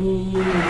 你。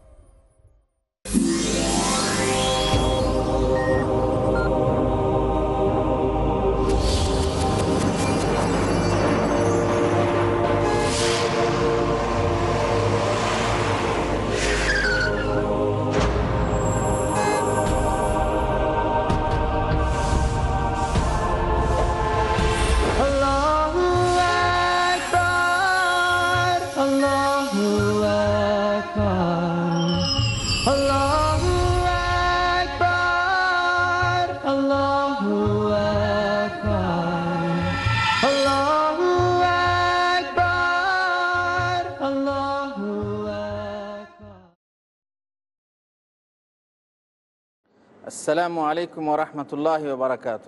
আসসালামু আলাইকুম ওরহমতুল্লাহ বারকাত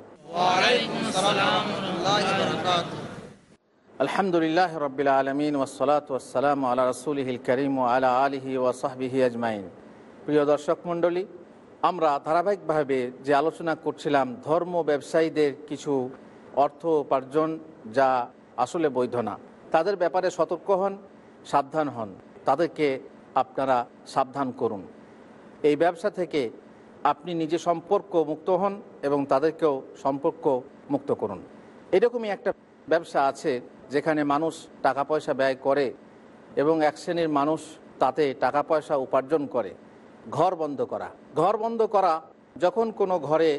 আলহামদুলিল্লাহ রবিল আলমিন ওসলাত ওসালাম আল্লাহ রসুলহিল করিম ও আলা আলিহি ওসাহবিহি আজমাইন। প্রিয় দর্শক মণ্ডলী আমরা ধারাবাহিকভাবে যে আলোচনা করছিলাম ধর্ম ব্যবসায়ীদের কিছু অর্থ উপার্জন যা আসলে বৈধ না। তাদের ব্যাপারে সতর্ক হন সাবধান হন। তাদেরকে আপনারা সাবধান করুন। এই ব্যবসা থেকে আপনি নিজে সম্পর্ক মুক্ত হন এবং তাদেরকেও সম্পর্ক মুক্ত করুন। এরকমই একটা ব্যবসা আছে যেখানে মানুষ টাকা পয়সা ব্যয় করে এবং এক শ্রেণির মানুষ তাতে টাকা পয়সা উপার্জন করে, ঘর বন্ধ করা। ঘর বন্ধ করা যখন কোনো ঘরে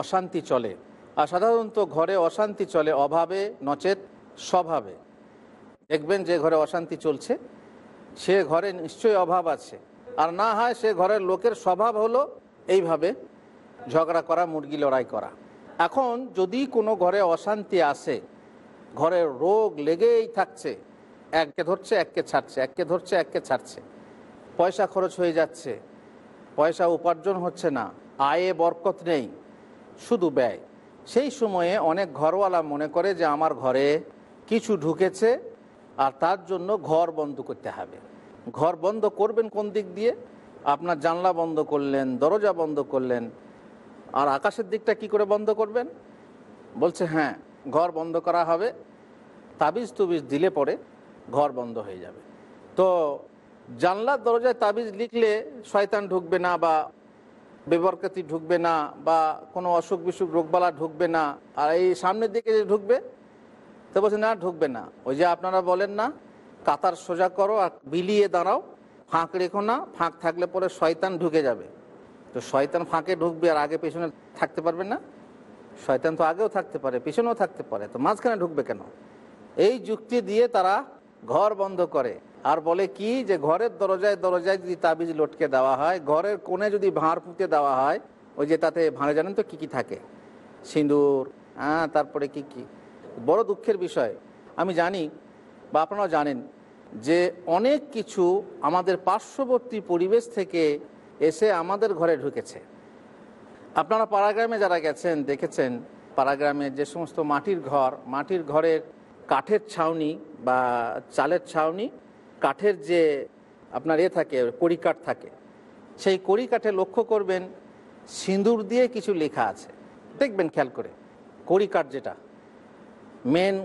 অশান্তি চলে, আর সাধারণত ঘরে অশান্তি চলে অভাবে, নচেত স্বভাবে। দেখবেন যে ঘরে অশান্তি চলছে, সে ঘরে নিশ্চয়ই অভাব আছে। আর না হয় সে ঘরের লোকের স্বভাব হলো এইভাবে ঝগড়া করা, মুরগি লড়াই করা। এখন যদি কোনো ঘরে অশান্তি আসে ঘরের রোগ লেগেই থাকছে, এককে ধরছে, এককে ছাড়ছে, এককে ধরছে, এককে ছাড়ছে, পয়সা খরচ হয়ে যাচ্ছে, পয়সা উপার্জন হচ্ছে না, আয়ে বরকত নেই, শুধু ব্যয়। সেই সময়ে অনেক ঘরওয়ালা মনে করে যে আমার ঘরে কিছু ঢুকেছে আর তার জন্য ঘর বন্ধ করতে হবে। ঘর বন্ধ করবেন কোন দিক দিয়ে? আপনার জানলা বন্ধ করলেন, দরজা বন্ধ করলেন, আর আকাশের দিকটা কি করে বন্ধ করবেন? বলছে হ্যাঁ ঘর বন্ধ করা হবে, তাবিজ তুবিজ দিলে পরে ঘর বন্ধ হয়ে যাবে। তো জানলার দরজায় তাবিজ লিখলে শয়তান ঢুকবে না বা বেবরকাতি ঢুকবে না বা কোনো অসুখ বিসুখ রোগবালা ঢুকবে না, আর এই সামনের দিকে যে ঢুকবে, তো বলছে, না, ঢুকবে না। ওই যে আপনারা বলেন না কাতার সোজা করো আর বিলিয়ে দাঁড়াও। ফাঁক রেখো না, ফাঁক থাকলে পরে শয়তান ঢুকে যাবে। তো শয়তান ফাঁকে ঢুকবে আর আগে পেছনে থাকতে পারবে না। শয়তান তো আগেও থাকতে পারে, পেছনেও থাকতে পারে। তো মাঝখানে ঢুকবে কেন? এই যুক্তি দিয়ে তারা ঘর বন্ধ করে। আর বলে কি যে ঘরের দরজায় দরজায় যদি তাবিজ লটকে দেওয়া হয়, ঘরের কোণে যদি ভাঁড় পুঁতে দেওয়া হয়, ওই যে তাতে ভাঁড়ে জানেন তো কি কি থাকে? সিঁদুর হ্যাঁ তারপরে কি কি? বড় দুঃখের বিষয়। আমি জানি বা আপনারাও জানেন যে অনেক কিছু আমাদের পার্শ্ববর্তী পরিবেশ থেকে এসে আমাদের ঘরে ঢুকেছে। আপনারা পাড়াগ্রামে যারা গেছেন, দেখেছেন, পাড়াগ্রামে যে সমস্ত মাটির ঘর, মাটির ঘরের কাঠের ছাউনি বা চালের ছাউনি, কাঠের যে আপনার এ থাকে, কড়িকাঠ থাকে, সেই কড়িকাঠে লক্ষ্য করবেন সিঁদুর দিয়ে কিছু লেখা আছে। দেখবেন খেয়াল করে, কড়িকাঠ যেটা মেন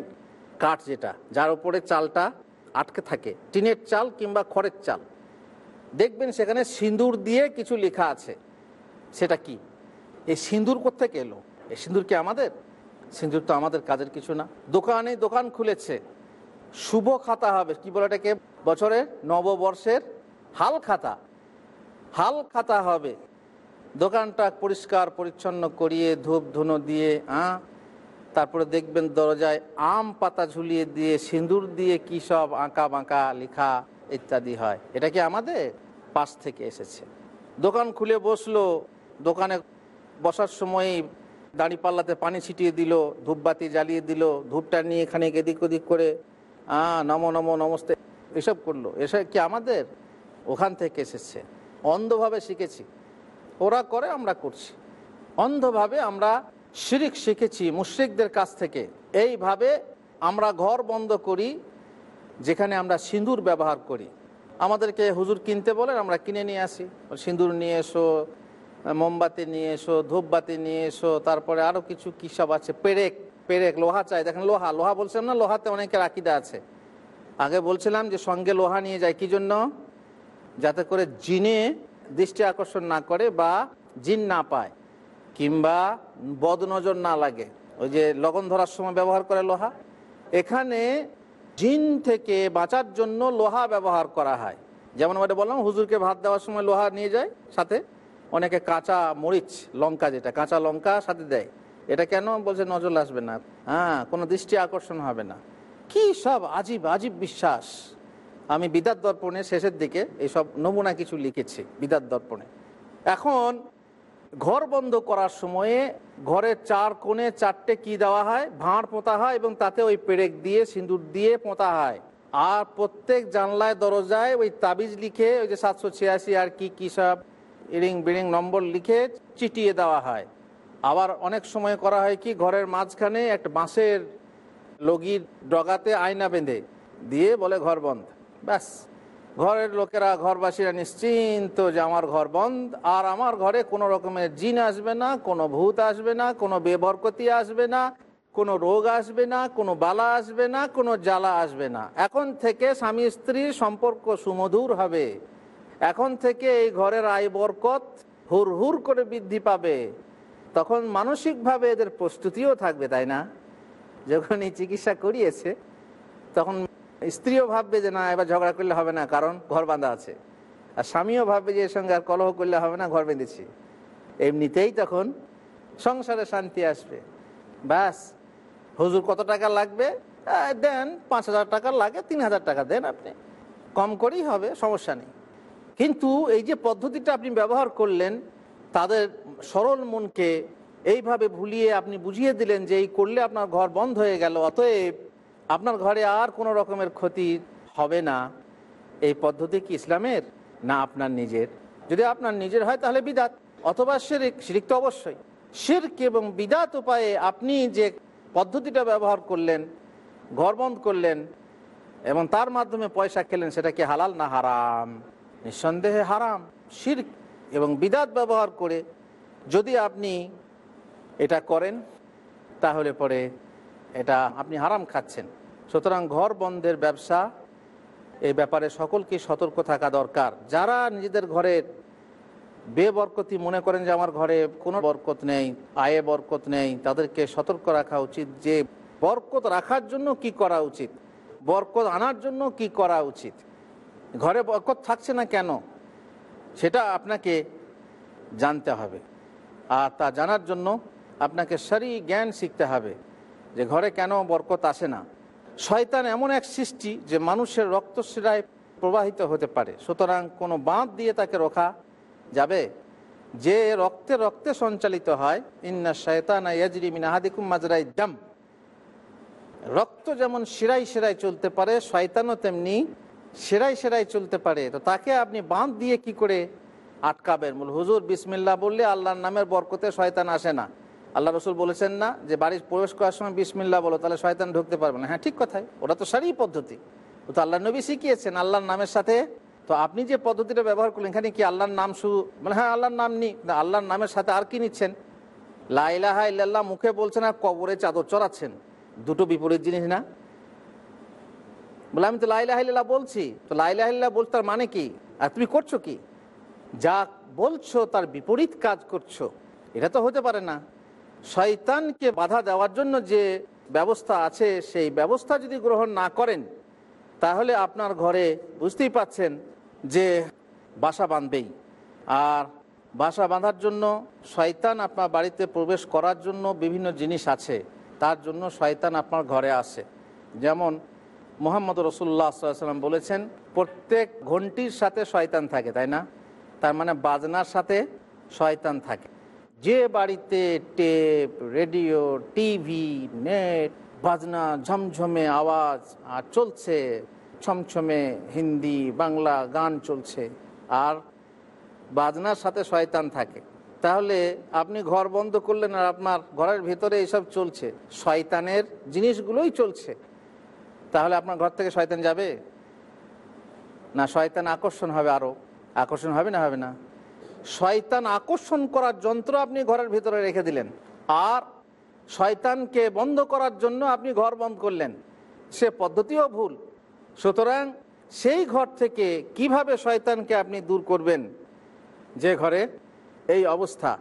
কাঠ যেটা, যার উপরে চালটা আটকে থাকে, টিনের চাল কিংবা খড়ের চাল। দেখবেন সেখানে সিঁদুর দিয়ে কিছু লেখা আছে। সেটা কি? এই সিঁদুর কোথেকে এলো? এই সিঁদুর কি আমাদের? সিঁদুর তো আমাদের কাজের কিছু না। দোকানে দোকান খুলেছে। শুভ খাতা হবে। কি বলে এটাকে? বছরের নববর্ষের হাল খাতা। হাল খাতা হবে। দোকানটা পরিষ্কার, পরিচ্ছন্ন করিয়ে ধূপ ধুনো দিয়ে, আঁ তারপরে দেখবেন দরজায় আম পাতা ঝুলিয়ে দিয়ে, সিঁদুর দিয়ে কী সব আঁকা বাঁকা লেখা ইত্যাদি হয়। এটা কি আমাদের? পাশ থেকে এসেছে। দোকান খুলে বসল, দোকানে বসার সময়ই দাঁড়িপাল্লাতে পানি ছিটিয়ে দিল, ধূপবাতি জ্বালিয়ে দিল, ধূপটা নিয়ে এখানে এদিক ওদিক করে আহ নমো নমো নমস্তে এসব করল। এসব কি আমাদের? ওখান থেকে এসেছে। অন্ধভাবে শিখেছি। ওরা করে, আমরা করছি। অন্ধভাবে আমরা শিরিক শিখেছি মুশ্রিকদের কাছ থেকে। এইভাবে আমরা ঘর বন্ধ করি, যেখানে আমরা সিঁদুর ব্যবহার করি। আমাদেরকে হুজুর কিনতে বলেন, আমরা কিনে নিয়ে আসি। সিঁদুর নিয়ে এসো, মোমবাতি নিয়ে এসো, ধূপবাতি নিয়ে এসো, তারপরে আরও কিছু কী সব আছে? পেরেক পেরেক, লোহা চাই। দেখেন লোহা লোহা বলছিলাম না, লোহাতে অনেকের আকিদা আছে। আগে বলছিলাম যে সঙ্গে লোহা নিয়ে যায় কি জন্য? যাতে করে জিনে দৃষ্টি আকর্ষণ না করে বা জিন না পায়। কিংবা বদনজর না লাগে। ওই যে লগন ধরার সময় ব্যবহার করে লোহা। এখানে জিন থেকে বাঁচার জন্য লোহা ব্যবহার করা হয়। যেমন ওটা বললাম, হুজুরকে ভাত দেওয়ার সময় লোহা নিয়ে যায়, সাথে অনেকে কাঁচা মরিচ, লঙ্কা যেটা, কাঁচা লঙ্কা সাথে দেয়। এটা কেন? বলছে, নজর আসবে না। হ্যাঁ কোনো দৃষ্টি আকর্ষণ হবে না। কি সব আজীব আজীব বিশ্বাস। আমি বিদাত দর্পণে শেষের দিকে এইসব নমুনা কিছু লিখেছি, বিদাত দর্পণে। এখন ঘর বন্ধ করার সময়ে ঘরের চার কোণে চারটে কি দেওয়া হয়? ভাঁড় পোঁতা হয় এবং তাতে ওই পেরেক দিয়ে, সিঁদুর দিয়ে পোঁতা হয়। আর প্রত্যেক জানলায়, দরজায় ওই তাবিজ লিখে ওই যে সাতশো ছিয়াশি আর কি, কী সব ইরিং বিরিং নম্বর লিখে চিটিয়ে দেওয়া হয়। আবার অনেক সময় করা হয় কি, ঘরের মাঝখানে একটা বাঁশের লগির ডগাতে আয়না বেঁধে দিয়ে বলে ঘর বন্ধ। ব্যাস। ঘরের লোকেরা, ঘরবাসীরা নিশ্চিন্ত যে আমার ঘর বন্ধ। আর আমার ঘরে কোনো রকমের জিন আসবে না, কোনো ভূত আসবে না, কোনো বেবরকতি আসবে না, কোনো রোগ আসবে না, কোনো বালা আসবে না, কোনো জ্বালা আসবে না। এখন থেকে স্বামী স্ত্রীর সম্পর্ক সুমধুর হবে। এখন থেকে এই ঘরের আয় বরকত হুর হুর করে বৃদ্ধি পাবে। তখন মানসিকভাবে এদের প্রস্তুতিও থাকবে, তাই না? যখন এই চিকিৎসা করিয়েছে, তখন স্ত্রীও ভাববে যে না, এবার ঝগড়া করলে হবে না, কারণ ঘর বাঁধা আছে। আর স্বামীও ভাববে যে এর সঙ্গে আর কলহ করলে হবে না, ঘর বেঁধেছি। এমনিতেই তখন সংসারে শান্তি আসবে। ব্যাস, হুজুর কত টাকা লাগবে? দেন পাঁচ হাজার টাকা লাগে, তিন হাজার টাকা দেন আপনি। কম করেই হবে, সমস্যা নেই। কিন্তু এই যে পদ্ধতিটা আপনি ব্যবহার করলেন, তাদের সরল মনকে এইভাবে ভুলিয়ে আপনি বুঝিয়ে দিলেন যে এই করলে আপনার ঘর বন্ধ হয়ে গেল, অতএব আপনার ঘরে আর কোনো রকমের ক্ষতি হবে না। এই পদ্ধতি কি ইসলামের? না, আপনার নিজের। যদি আপনার নিজের হয়, তাহলে বিদাত। অথবা শিরিক। শিরিক তো অবশ্যই। শিরক এবং বিদাত উপায়ে আপনি যে পদ্ধতিটা ব্যবহার করলেন, ঘর বন্ধ করলেন, এবং তার মাধ্যমে পয়সা খেলেন, সেটা কি হালাল না হারাম? নিঃসন্দেহে হারাম। শির্ক এবং বিদাত ব্যবহার করে যদি আপনি এটা করেন, তাহলে পরে এটা আপনি হারাম খাচ্ছেন। সুতরাং ঘর বন্ধের ব্যবসা এই ব্যাপারে সকলকে সতর্ক থাকা দরকার। যারা নিজেদের ঘরের বেবরকতি মনে করেন যে আমার ঘরে কোনো বরকত নেই, আয়ে বরকত নেই, তাদেরকে সতর্ক রাখা উচিত যে বরকত রাখার জন্য কি করা উচিত? বরকত আনার জন্য কি করা উচিত? ঘরে বরকত থাকছে না কেন? সেটা আপনাকে জানতে হবে। আর তা জানার জন্য আপনাকে সারি জ্ঞান শিখতে হবে যে ঘরে কেন বরকত আসে না। শয়তান এমন এক সৃষ্টি যে মানুষের রক্তশিরায় প্রবাহিত হতে পারে। সুতরাং কোনো বাঁধ দিয়ে তাকে রোখা যাবে। যে রক্তে রক্তে সঞ্চালিত হয়, ইন্না শয়তান ইয়াজরি মিনাহাদিকুম মাজরাই দাম। রক্ত যেমন শিরাই শিরাই চলতে পারে, শয়তানও তেমনি সেরাই সেরাই চলতে পারে। তো তাকে আপনি বাঁধ দিয়ে কি করে আটকাবেন? হুজুর বিসমিল্লা বললে আল্লাহর নামের বরকতে শয়তান আসে না। আল্লাহ রসুল বলেছেন না যে বাড়ির প্রবেশ করার সময় বিসমিল্লা বলো, তাহলে শয়তান ঢুকতে পারবে না। হ্যাঁ ঠিক কথাই। ওটা তো সারি পদ্ধতি। ও তো আল্লাহ নবী শিখিয়েছেন আল্লাহর নামের সাথে। তো আপনি যে পদ্ধতিটা ব্যবহার করলেন, এখানে কি আল্লাহর নাম শুধু মানে হ্যাঁ আল্লাহর নাম নি, আল্লাহর নামের সাথে আর কি নিচ্ছেন? লাইলাহা ইল্লাল্লাহ মুখে বলছেন আর কবরে চাদর চড়াচ্ছেন। দুটো বিপরীত জিনিস না? বলে, আমি তো লাইলাহিল্লাহ বলছি। তো লাইলাহিল্লাহ বলতে তার মানে কি? আর তুমি করছ কি? যা বলছো তার বিপরীত কাজ করছ। এটা তো হতে পারে না। শয়তানকে বাধা দেওয়ার জন্য যে ব্যবস্থা আছে, সেই ব্যবস্থা যদি গ্রহণ না করেন, তাহলে আপনার ঘরে বুঝতেই পাচ্ছেন যে বাসা বাঁধবেই। আর বাসা বাঁধার জন্য শয়তান আপনার বাড়িতে প্রবেশ করার জন্য বিভিন্ন জিনিস আছে, তার জন্য শয়তান আপনার ঘরে আসে। যেমন মোহাম্মদ রসুল্লাহ সাল্লাম বলেছেন, প্রত্যেক ঘন্টির সাথে শয়তান থাকে, তাই না? তার মানে বাজনার সাথে শয়তান থাকে। যে বাড়িতে টেপ, রেডিও, টিভি, নেট, বাজনা, ঝমঝমে আওয়াজ, আর চলছে, ছমছমে হিন্দি, বাংলা গান চলছে, আর বাজনার সাথে শয়তান থাকে। তাহলে আপনি ঘর বন্ধ করলেন আর আপনার ঘরের ভিতরে এইসব চলছে। শয়তানের জিনিসগুলোই চলছে। তাহলে আপনার ঘর থেকে শয়তান যাবে? না, শয়তান আকর্ষণ হবে আরও আকর্ষণ হবে না হবে না? শয়তান আকর্ষণ করার যন্ত্র আপনি ঘরের ভিতরে রেখে দিলেন। আর শয়তানকে বন্ধ করার জন্য আপনি ঘর বন্ধ করলেন। সে পদ্ধতিও ভুল। সুতরাং সেই ঘর থেকে কীভাবে শয়তানকে আপনি দূর করবেন? যে ঘরে এই অবস্থা।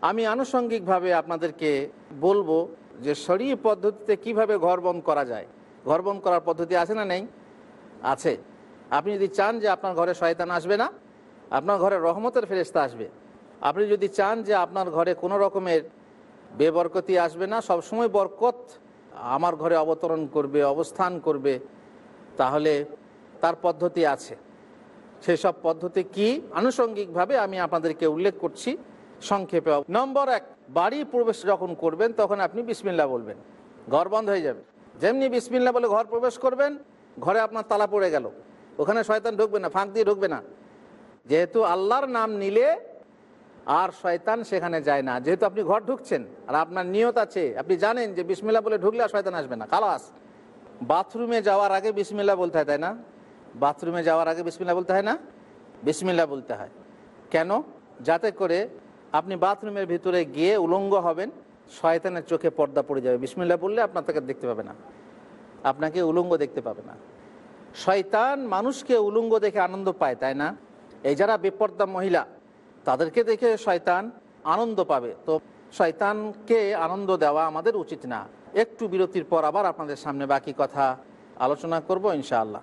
আমি আনুষঙ্গিকভাবে আপনাদেরকে বলব যে শরী পদ্ধতিতে কীভাবে ঘর বন্ধ করা যায়। ঘর বন্ধ করার পদ্ধতি আছে না নেই? আছে। আপনি যদি চান যে আপনার ঘরে শয়তান আসবে না আপনার ঘরে রহমতের ফেরেস্তা আসবে। আপনি যদি চান যে আপনার ঘরে কোনো রকমের বেবরকতি আসবে না সব সময় বরকত আমার ঘরে অবতরণ করবে, অবস্থান করবে, তাহলে তার পদ্ধতি আছে। সেসব পদ্ধতি কি? আনুষঙ্গিকভাবে আমি আপনাদেরকে উল্লেখ করছি সংক্ষেপে। নম্বর এক, বাড়ি প্রবেশ যখন করবেন, তখন আপনি বিসমিল্লা বলবেন। ঘর বন্ধ হয়ে যাবে। যেমনি বিসমিল্লা বলে ঘর প্রবেশ করবেন, ঘরে আপনার তালা পড়ে গেল। ওখানে শয়তান ঢুকবে না, ফাঁক দিয়ে ঢুকবে না। যেহেতু আল্লাহর নাম নিলে আর শয়তান সেখানে যায় না। যেহেতু আপনি ঘর ঢুকছেন আর আপনার নিয়ত আছে, আপনি জানেন যে বিসমিল্লা বলে ঢুকলে আর শয়তান আসবে না। খালাস। বাথরুমে যাওয়ার আগে বিসমিল্লা বলতে হয়, তাই না? বাথরুমে যাওয়ার আগে বিসমিল্লা বলতে হয় না? বিসমিল্লা বলতে হয়। কেন? যাতে করে আপনি বাথরুমের ভিতরে গিয়ে উলঙ্গ হবেন, শয়তানের চোখে পর্দা পড়ে যাবে। বিসমিল্লা বললে আপনার তাকে দেখতে পাবে না। আপনাকে উলঙ্গ দেখতে পাবে না। শয়তান মানুষকে উলঙ্গ দেখে আনন্দ পায়, তাই না? এই যারা বেপর্দা মহিলা, তাদেরকে দেখে শয়তান আনন্দ পাবে। তো শয়তানকে আনন্দ দেওয়া আমাদের উচিত না। একটু বিরতির পর আবার আপনাদের সামনে বাকি কথা আলোচনা করব ইনশাআল্লাহ।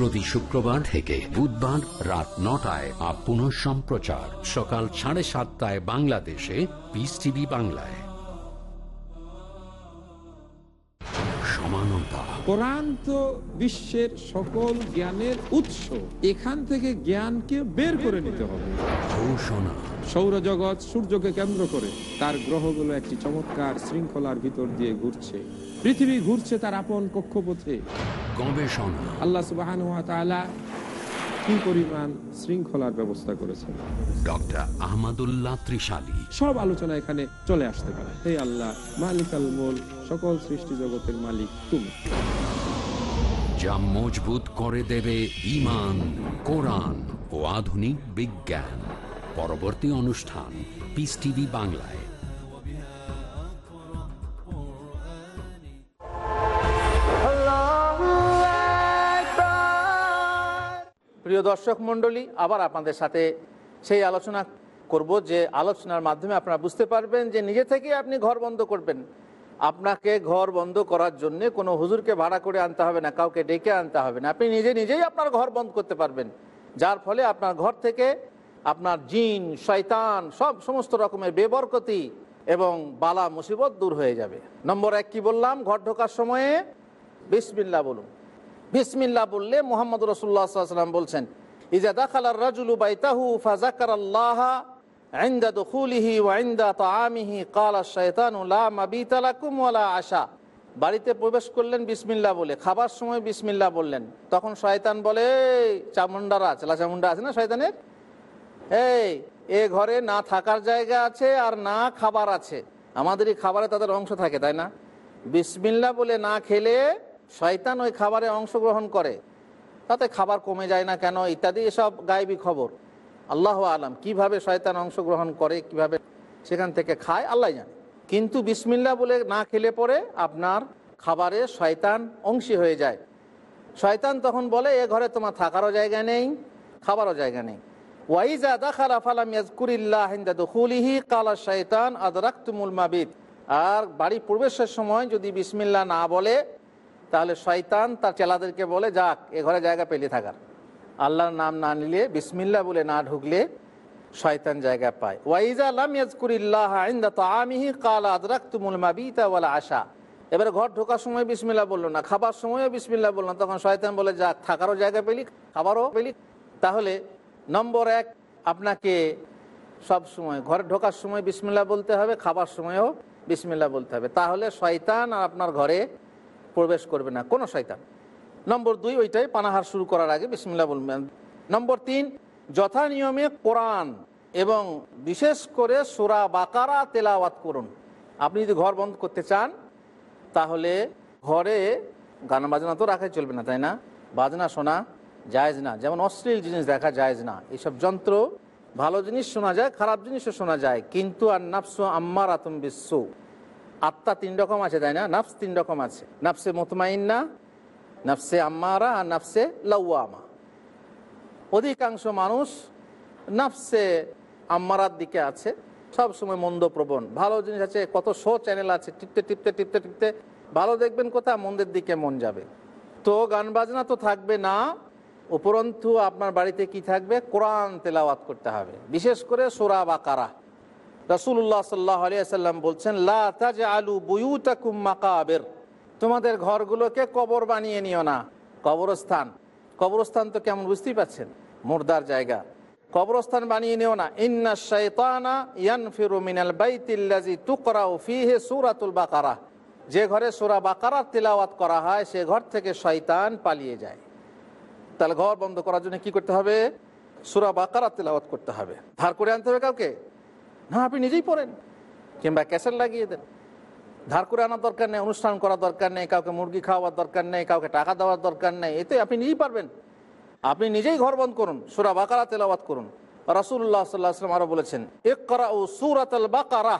প্রতি শুক্রবার থেকে বুধবার রাত নটায় আপ পুনঃ সম্প্রচার। সকাল সাড়ে সাতটায় বাংলাদেশে পিস টিভি বাংলায়। সমানতা কোরআন তো বিশ্বের সকল জ্ঞানের উৎস এখান থেকে জ্ঞানকে বের করে নিতে হবে। ঘোষণা। সৌরজগৎ সূর্যকে কেন্দ্র করে তার গ্রহগুলো একটি চমৎকার শৃঙ্খলার ভিতর দিয়ে ঘুরছে। পৃথিবী ঘুরছে তার আপন কক্ষপথে। গবেষণা। আল্লাহ সুবাহ কি পরিমাণ শৃঙ্খলার ব্যবস্থা করেছেন? ডক্টর আহমদুল্লাহ ত্রিশালী। সব আলোচনা এখানে চলে আসতে পারে। হে আল্লাহ মালিক আল মুল সকল সৃষ্টি জগতের মালিক তুমি। যা মজবুত করে দেবে ইমান কোরআন ও আধুনিক বিজ্ঞান। পরবর্তী অনুষ্ঠান পিস টিভি বাংলায়। প্রিয় দর্শক মণ্ডলী, আবার আপনাদের সাথে সেই আলোচনা করব যে আলোচনার মাধ্যমে আপনারা বুঝতে পারবেন যে নিজে থেকে আপনি ঘর বন্ধ করবেন। আপনাকে ঘর বন্ধ করার জন্য কোনো হুজুরকে ভাড়া করে আনতে হবে না, কাউকে ডেকে আনতে হবে না। আপনি নিজে নিজেই আপনার ঘর বন্ধ করতে পারবেন। যার ফলে আপনার ঘর থেকে আপনার জিন, শয়তান, সব সমস্ত রকমের বেবরকতি এবং বালা মুসিবত দূর হয়ে যাবে। নম্বর এক কি বললাম? ঘর ঢোকার সময়ে বিসমিল্লা বলুন। বিসমিল্লা বললে মোহাম্মদ রসুল্লাহ সাল্লাম বলছেন, ইজা দাখালার রাজুলু বাইতাহু ফাজাকার আল্লাহ আইন্দা দখুলিহি ওয়াইন্দা তামিহি কালা শৈতানুলা মাবিতালাকুম ওয়ালা আশা। বাড়িতে প্রবেশ করলেন বিসমিল্লা বলে, খাবার সময় বিসমিল্লা বললেন। তখন শয়তান বলে চামুন্ডারা চেলা চামুন্ডা আছে না শয়তানের? এই, এ ঘরে না থাকার জায়গা আছে আর না খাবার আছে। আমাদেরই খাবারে তাদের অংশ থাকে, তাই না? বিসমিল্লা বলে, না খেলে শয়তান ওই খাবারে অংশগ্রহণ করে, তাতে খাবার কমে যায় না কেন? ইত্যাদি এসব গায়েবী খবর। আল্লাহ আলাম, কীভাবে শয়তান অংশগ্রহণ করে, কীভাবে সেখান থেকে খায় আল্লাহ জানে। কিন্তু বিসমিল্লা বলে না খেলে পরে আপনার খাবারে শয়তান অংশী হয়ে যায়। শয়তান তখন বলে, এ ঘরে তোমার থাকারও জায়গা নেই, খাবারও জায়গা নেই। দুখুলিহি শয়তান মাবিদ আর বাড়ি প্রবেশের সময় যদি বিসমিল্লা না বলে তাহলে শয়তান তার চেলাদেরকে বলে, যাক, এ ঘরে জায়গা পেলে থাকার আল্লাহর নাম না নিলে বিসমিল্লা বলে না ঢুকলে শয়তান জায়গা পায়। ওয়াইজা লাম ইয়াজকুরিল্লাহ ইনদা তাআমিহি কালা আদরাকতুমুল মাবিতা ওয়াল আশা। এবারে ঘর ঢোকার সময় বিসমিল্লা বলল না, খাবার সময়ও বিসমিল্লা বলল তখন শয়তান বলে, যাক, থাকারও জায়গা পেলি, খাবারও পেলি। তাহলে নম্বর এক, আপনাকে সব সময় ঘরে ঢোকার সময় বিসমিল্লা বলতে হবে, খাবার সময়ও বিসমিল্লা বলতে হবে। তাহলে শয়তান আর আপনার ঘরে প্রবেশ করবে না, কোনো শয়তান। নম্বর দুই, ওইটাই পানাহার শুরু করার আগে বিসমিল্লা বলবেন। নম্বর তিন, যথা নিয়মে কোরআন এবং বিশেষ করে সুরা বাকারা তেলাওয়াত করুন। আপনি যদি ঘর বন্ধ করতে চান, তাহলে ঘরে গান বাজনা তো রাখাই চলবে না, তাই না? বাজনা শোনা জায়েজ না। যেমন অশ্লীল জিনিস দেখা জায়েজ না। এইসব যন্ত্র ভালো জিনিস শোনা যায়, খারাপ জিনিসও শোনা যায়। কিন্তু আর নাফসু আম্মার আতম বিশ্ব আত্মা তিন রকম আছে, তাই না? নাফস তিন রকম আছে। নাফসে মোতমাইন্না, নাফসে আম্মারা, আর নাফসে লাউয়ামা অধিকাংশ মানুষ নাফসে আম্মারার দিকে আছে, সব সময় মন্দ প্রবণ। ভালো জিনিস আছে, কত শো চ্যানেল আছে, টিপতে টিপতে টিপতে টিপতে। ভালো দেখবেন কোথা মন্দের দিকে মন যাবে। তো গান বাজনা তো থাকবে না, উপরন্তু আপনার বাড়িতে কি থাকবে? কোরআন তেলাওয়াত করতে হবে। বিশেষ করে সোরা বা কারা রসুল্লাহ সাল্লাহ আলিয়াল্লাম বলছেন, লা তাজ আলু বুয়ুতাকুম মাকাবের। তোমাদের ঘরগুলোকে কবর বানিয়ে নিও না। কবরস্থান। কবরস্থান তো কেমন বুঝতেই পাচ্ছেন? মুর্দার জায়গা। কবরস্থান বানিয়ে নিও না। ইন্না শৈতানা সূরাতুল বাকারা। যে ঘরে সুরা বাকারার তেলাওয়াত করা হয়, সে ঘর থেকে শয়তান পালিয়ে যায়। তাহলে ঘর বন্ধ করার জন্য কি করতে হবে? সুরা বাকারা তেলাওয়াত করতে হবে। ধার করে আনতে হবে কাউকে? না, আপনি নিজেই পড়েন। কিংবা ক্যাসেট লাগিয়ে দেন। ধার করে আনার দরকার নেই, অনুষ্ঠান করার দরকার নেই, কাউকে মুরগি খাওয়ার দরকার নেই, কাউকে টাকা দেওয়ার দরকার নেই, এতে আপনি নিজেই পারবেন। আপনি নিজেই ঘর বন্ধ করুন, সুরা বাকারা তেলাওয়াত করুন। রাসুল্লাহ সাল্লাহ আসলাম আরও বলেছেন এক করা ও সুরাত বাকারা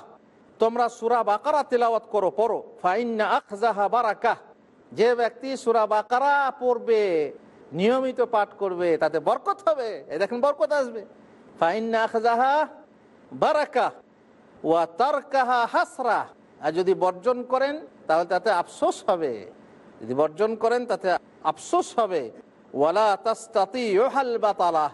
তোমরা সুরা বাকারা তেলাওয়াত করো, পড়ো। ফাইন্না আখজাহা বারাকা যে ব্যক্তি সুরা বাকারা পড়বে, নিয়মিত পাঠ করবে, তাতে বরকত হবে। এই দেখেন বরকত আসবে। ফাইন্না আখজাহা বারাকা ওয়া তারকাহা হাসরা। আর যদি বর্জন করেন, তাহলে তাতে আফসোস হবে। যদি বর্জন করেন, তাতে আফসোস হবে। ওয়ালা তাস্তাতি ইহাল বাতালা।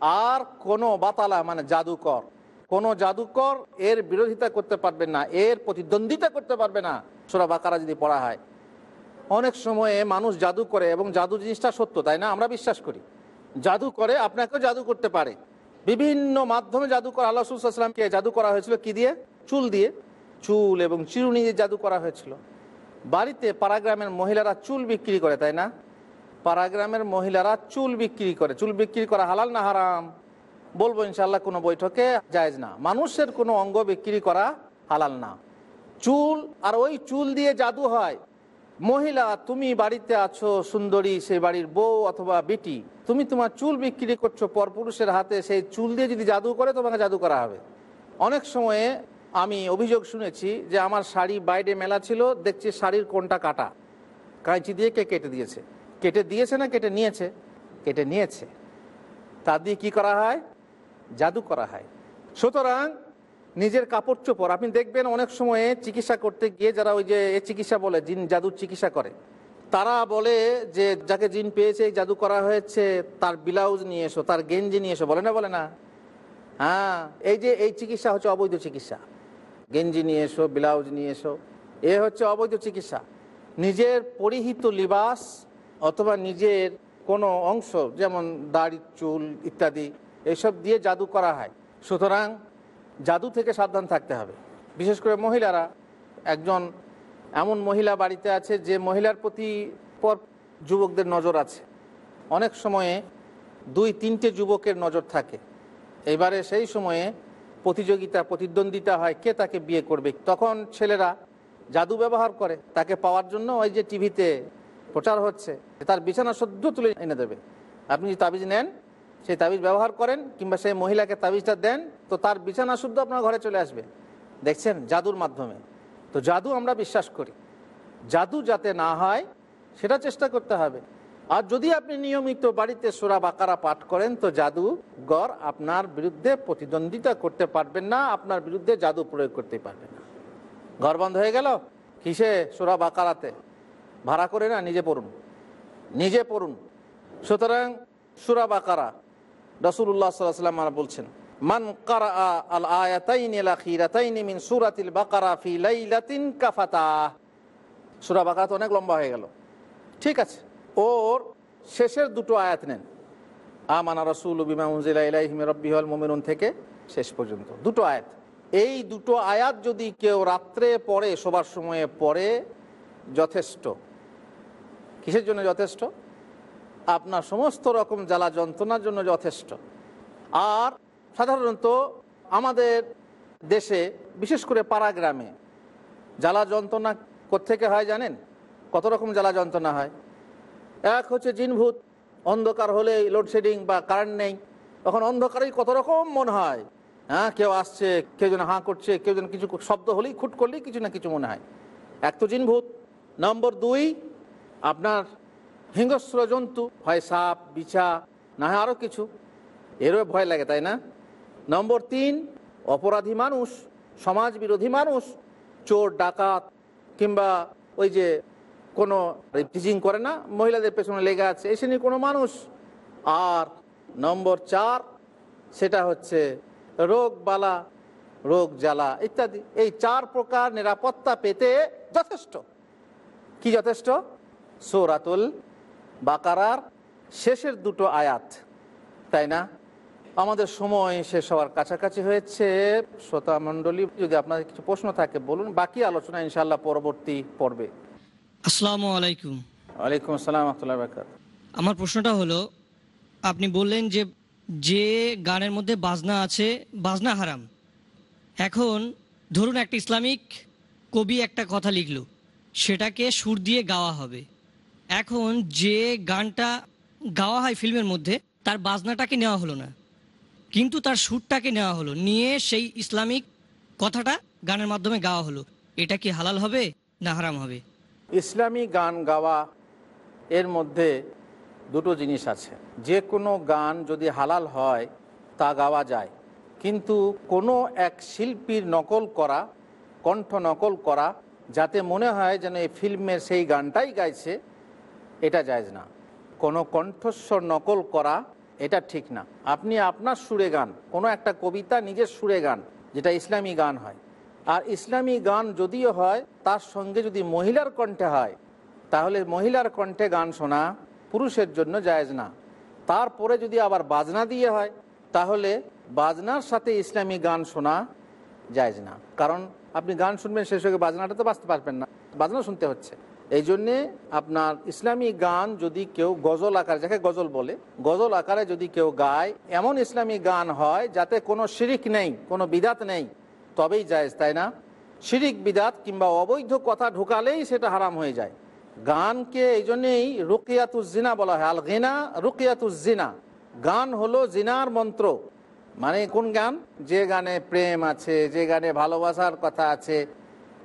আর কোনো বাতালা মানে জাদুকর। কোন জাদুকর এর বিরোধিতা করতে পারবে না, এর প্রতিদ্বন্দ্বিতা করতে পারবে না। সোরা বাকারা যদি পড়া হয়। অনেক সময়ে মানুষ জাদু করে, এবং জাদু জিনিসটা সত্য, তাই না? আমরা বিশ্বাস করি। জাদু করে, আপনাকেও জাদু করতে পারে। বিভিন্ন মাধ্যমে জাদু করা আল্লাহ সুসাল্লামকে জাদু করা হয়েছিল কি দিয়ে? চুল দিয়ে। চুল এবং চিরুনি দিয়ে জাদু করা হয়েছিল। বাড়িতে পাড়াগ্রামের মহিলারা চুল বিক্রি করে, তাই না? পাড়াগ্রামের মহিলারা চুল বিক্রি করে। চুল বিক্রি করা হালাল না হারাম? বলব ইনশাল্লাহ কোনো বৈঠকে জায়েজ না। মানুষের কোনো অঙ্গ বিক্রি করা হালাল না। চুল, আর ওই চুল দিয়ে জাদু হয়। মহিলা, তুমি বাড়িতে আছো, সুন্দরী সেই বাড়ির বউ অথবা বেটি, তুমি তোমার চুল বিক্রি করছ, পরপুরুষের হাতে, সেই চুল দিয়ে যদি জাদু করে, তোমাকে জাদু করা হবে। অনেক সময়ে আমি অভিযোগ শুনেছি যে আমার শাড়ি বাইরে মেলা ছিল, দেখছি শাড়ির কোনটা কাটা। কাঁচি দিয়ে কে কেটে দিয়েছে? কেটে দিয়েছে না কেটে নিয়েছে? কেটে নিয়েছে। তা দিয়ে কি করা হয়? জাদু করা হয়। সুতরাং নিজের কাপড় চোপড়। আপনি দেখবেন অনেক সময়ে চিকিৎসা করতে গিয়ে যারা ওই যে এ চিকিৎসা বলে, জিন জাদুর চিকিৎসা করে, তারা বলে যে যাকে জিন পেয়েছে জাদু করা হয়েছে, তার ব্লাউজ নিয়ে এসো, তার গেঞ্জি নিয়ে এসো, বলে না বলে না? হ্যাঁ এই যে এই চিকিৎসা হচ্ছে অবৈধ চিকিৎসা। গেঞ্জি নিয়ে এসো ব্লাউজ নিয়ে এসো, এ হচ্ছে অবৈধ চিকিৎসা। নিজের পরিহিত লিবাস অথবা নিজের কোনো অংশ, যেমন দাড়ি, চুল ইত্যাদি, এসব দিয়ে জাদু করা হয়। সুতরাং জাদু থেকে সাবধান থাকতে হবে। বিশেষ করে মহিলারা, একজন এমন মহিলা বাড়িতে আছে যে মহিলার প্রতি পর যুবকদের নজর আছে। অনেক সময়ে দুই, তিনটে যুবকের নজর থাকে। এবারে সেই সময়ে প্রতিযোগিতা, প্রতিদ্বন্দ্বিতা হয় কে তাকে বিয়ে করবে। তখন ছেলেরা জাদু ব্যবহার করে, তাকে পাওয়ার জন্য ওই যে টিভিতে প্রচার হচ্ছে, তার বিছানা সদ্য তুলে এনে দেবে। আপনি যদি তাবিজ নেন সেই তাবিজ ব্যবহার করেন কিংবা সেই মহিলাকে তাবিজটা দেন, তো তার বিছানা শুদ্ধ আপনার ঘরে চলে আসবে। দেখছেন? জাদুর মাধ্যমে। তো জাদু আমরা বিশ্বাস করি। জাদু যাতে না হয়, সেটা চেষ্টা করতে হবে। আর যদি আপনি নিয়মিত বাড়িতে সোরা বাকারা পাঠ করেন, তো জাদুগর আপনার বিরুদ্ধে প্রতিদ্বন্দ্বিতা করতে পারবেন না, আপনার বিরুদ্ধে জাদু প্রয়োগ করতে পারবেন না। ঘর বন্ধ হয়ে গেল? কিসে? সোরা বাকারাতে। ভাড়া করে না? নিজে পড়ুন। নিজে পড়ুন। সুতরাং সুরা বাকারা রসুল্লাহ সাল্লাম বলছেন, মান মিন কাফাতা। অনেক লম্বা হয়ে গেল। ঠিক আছে, ওর শেষের দুটো আয়াত নেন। আমানা রসুল থেকে শেষ পর্যন্ত। দুটো আয়াত। এই দুটো আয়াত যদি কেউ রাত্রে পড়ে, শোবার সময়ে পড়ে, যথেষ্ট। কিসের জন্য যথেষ্ট? আপনার সমস্ত রকম জ্বালা যন্ত্রণার জন্য যথেষ্ট। আর সাধারণত আমাদের দেশে, বিশেষ করে পাড়া গ্রামে, জ্বালা যন্ত্রণা কোথেকে হয় জানেন? কত রকম জ্বালা যন্ত্রণা হয়? এক হচ্ছে জিনভূত, অন্ধকার হলে লোডশেডিং বা কারেন্ট নেই। তখন অন্ধকারেই কত রকম মনে হয়? হ্যাঁ কেউ আসছে, কেউ যেন হাঁ করছে, কেউ যেন কিছু শব্দ হলেই, খুট করলেই কিছু না কিছু মনে হয়। এক তো জিনভূত, নম্বর দুই, আপনার হিংস্র জন্তু হয় সাপ, বিছা, না হয় আরও কিছু। এরও ভয় লাগে, তাই না? নম্বর তিন, অপরাধী মানুষ সমাজ বিরোধী মানুষ, চোর, ডাকাত, কিংবা ওই যে কোনো টিচিং করে না, মহিলাদের পেছনে লেগে আছে এসে নিয়ে কোনো মানুষ। আর নম্বর চার, সেটা হচ্ছে রোগ বালা, রোগ জ্বালা, ইত্যাদি। এই চার প্রকার নিরাপত্তা পেতে যথেষ্ট। কি যথেষ্ট? সৌরাতুল বাকারার শেষের দুটো আয়াত তাই না? আমাদের সময় শেষ হওয়ার কাছাকাছি হয়েছে। শ্রোতা মণ্ডলী যদি আপনাদের কিছু প্রশ্ন থাকে বলুন। বাকি আলোচনা ইনশাল্লাহ পরবর্তী পর্বে। আসসালামু আলাইকুম। ওয়ালাইকুম আসসালাম আমার প্রশ্নটা হলো আপনি বললেন যে যে গানের মধ্যে বাজনা আছে বাজনা হারাম। এখন ধরুন একটা ইসলামিক কবি একটা কথা লিখলো সেটাকে সুর দিয়ে গাওয়া হবে। এখন যে গানটা গাওয়া হয় ফিল্মের মধ্যে, তার বাজনাটাকে নেওয়া হলো না। কিন্তু তার সুরটাকে নেওয়া হলো। নিয়ে সেই ইসলামিক কথাটা গানের মাধ্যমে গাওয়া হলো। এটা কি হালাল হবে না হারাম হবে? ইসলামী গান গাওয়া এর মধ্যে দুটো জিনিস আছে। যে কোনো গান যদি হালাল হয়, তা গাওয়া যায়। কিন্তু কোনো এক শিল্পীর নকল করা, কণ্ঠ নকল করা, যাতে মনে হয় যেন এই ফিল্মের সেই গানটাই গাইছে এটা জায়জ না। কোনো কণ্ঠস্বর নকল করা এটা ঠিক না। আপনি আপনার সুরে গান, কোনো একটা কবিতা নিজের সুরে গান, যেটা ইসলামী গান হয়। আর ইসলামী গান যদিও হয়, তার সঙ্গে যদি মহিলার কণ্ঠে হয়, তাহলে মহিলার কণ্ঠে গান শোনা পুরুষের জন্য জায়েজ না। তারপরে যদি আবার বাজনা দিয়ে হয়, তাহলে বাজনার সাথে ইসলামী গান শোনা জায়েজ না। কারণ আপনি গান শুনবেন সেই সঙ্গে বাজনাটা তো বাঁচতে পারবেন না। বাজনা শুনতে হচ্ছে। এই জন্যে আপনার ইসলামী গান যদি কেউ গজল আকারে, যাকে গজল বলে, গজল আকারে যদি কেউ গায়, এমন ইসলামী গান হয় যাতে কোনো শিরিক নেই, কোনো বিদাত নেই, তবেই জায়েজ, তাই না? শিরিক, বিদাত কিংবা অবৈধ কথা ঢুকালেই সেটা হারাম হয়ে যায়। গানকে এই জন্যেই রুকিয়াতুজিনা বলা হয়। আল গেনা রুকিয়াতুজিনা গান হলো জিনার মন্ত্র। মানে কোন গান? যে গানে প্রেম আছে, যে গানে ভালোবাসার কথা আছে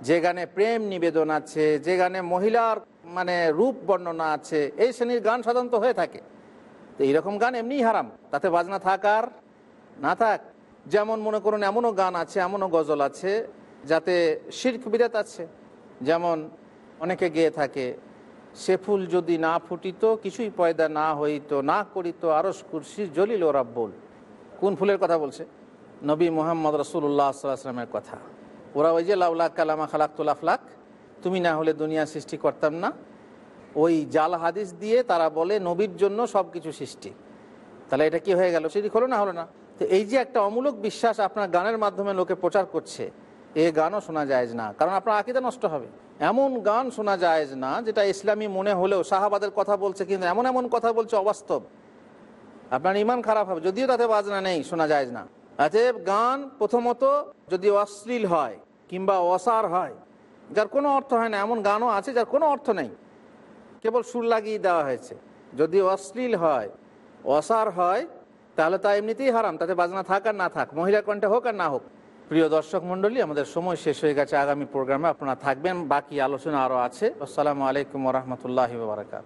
যে গানে প্রেম নিবেদন আছে যে গানে মহিলার মানে রূপ বর্ণনা আছে, এই শ্রেণির গান সাধারণত হয়ে থাকে। তো এইরকম গান এমনিই হারাম। তাতে বাজনা থাকার, না থাক, যেমন মনে করুন এমনও গান আছে, এমনও গজল আছে, যাতে শির্ক বিরাত আছে। যেমন অনেকে গেয়ে থাকে, সে ফুল যদি না ফুটিত, কিছুই পয়দা না হইত, না করিত আরস কুরসি জলিল ও রাব্বুল। কোন ফুলের কথা বলছে? নবী মোহাম্মদ রসুল্লাহ সাল্লামের কথা। ওরা ওই যে লাউলা কালামা খালাকুল আফলাক, তুমি না হলে দুনিয়া সৃষ্টি করতাম না। ওই জাল হাদিস দিয়ে তারা বলে, নবীর জন্য সব কিছু সৃষ্টি। তাহলে এটা কি হয়ে গেল? সেটি হলো না হলো না? তো এই যে একটা অমূলক বিশ্বাস আপনার গানের মাধ্যমে লোকে প্রচার করছে, এ গানও শোনা যায় না। কারণ আপনার আকিদা নষ্ট হবে। এমন গান শোনা যায় না যেটা ইসলামী মনে হলেও শাহাবাদের কথা বলছে কিন্তু এমন এমন কথা বলছে অবাস্তব। আপনার ইমান খারাপ হবে, যদিও তাতে বাজনা নেই, শোনা যায় না। তাতে গান প্রথমত যদি অশ্লীল হয় কিংবা অসার হয়, যার কোনো অর্থ হয় না, এমন গানও আছে যার কোনো অর্থ নেই। কেবল সুর লাগিয়ে দেওয়া হয়েছে। যদি অশ্লীল হয়, অসার হয়, তাহলে তা এমনিতেই হারাম। তাতে বাজনা থাক আর না থাক মহিলা কণ্ঠে হোক আর না হোক। প্রিয় দর্শক মণ্ডলী, আমাদের সময় শেষ হয়ে গেছে আগামী প্রোগ্রামে। আপনারা থাকবেন, বাকি আলোচনা আরও আছে। আসসালামু আলাইকুম রহমতুল্লাহ বারকাত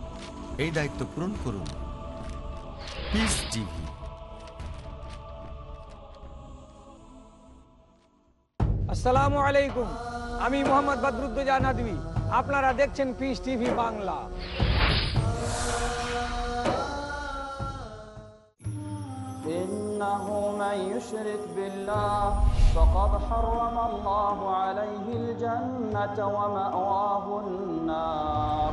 এই দায়িত্ব পূরণ করুন পিস টিভি আসসালামু আলাইকুম আমি মোহাম্মদ বদরুদ্দোজা নাদবি আপনারা দেখছেন পিস টিভি বাংলা إنه من يشرك بالله فقد حرم الله عليه الجنة ومأواه النار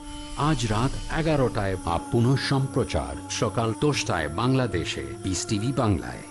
আজ রাত এগারোটায় বা পুনঃ সম্প্রচার সকাল দশটায় বাংলাদেশে বিস টিভি বাংলায়।